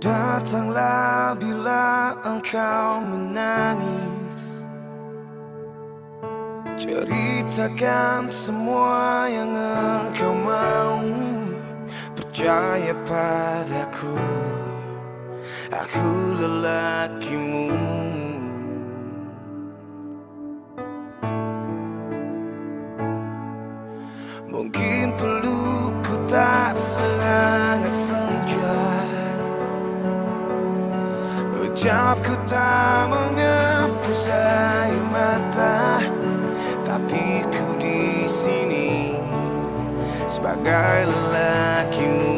Datanglah bila engkau menangis. Ceritakan semua yang engkau mau. Percaya padaku. Aku lelakimu. Mungkin perlu ku tak sengaja Sekejap ku tak menghapus air mata Tapi ku di sini Sebagai lelakimu.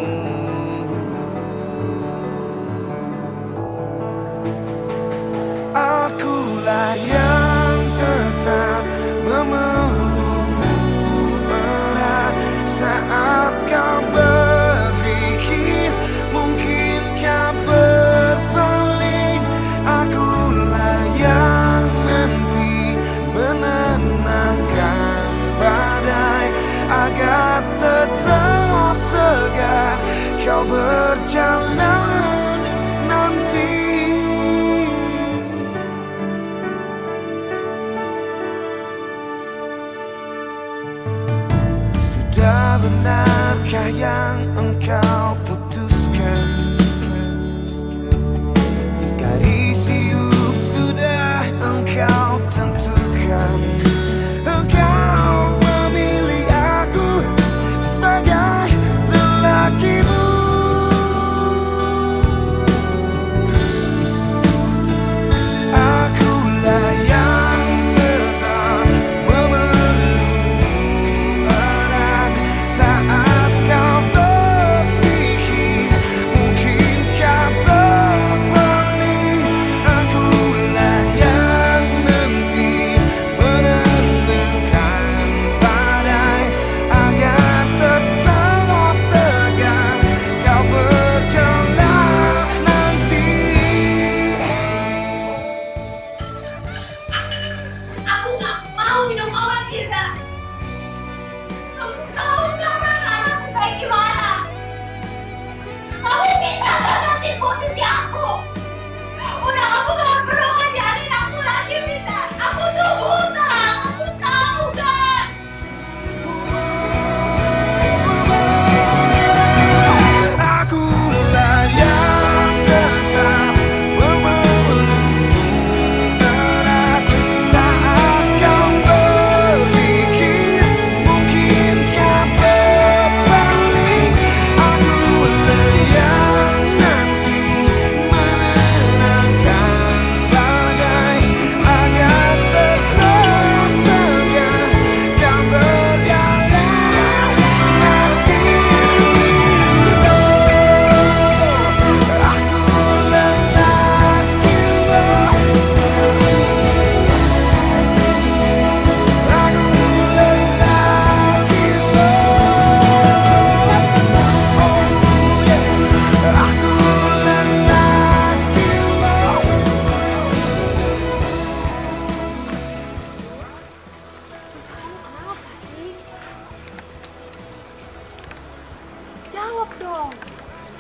Akulah yang tetap memelukmu erat saat berjalan nanti. Sudah benarkah yang engkau putuskan?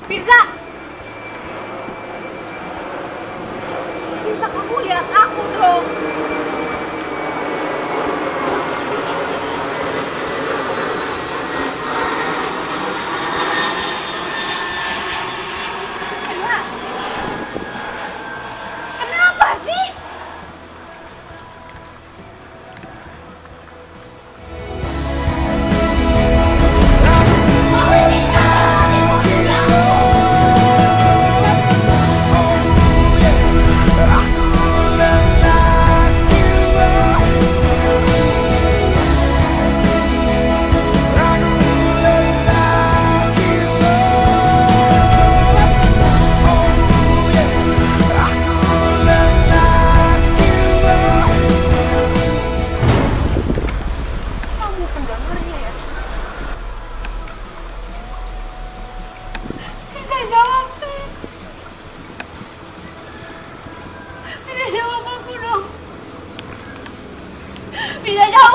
Pizza. Pizza kamu lihat aku dong. 给大家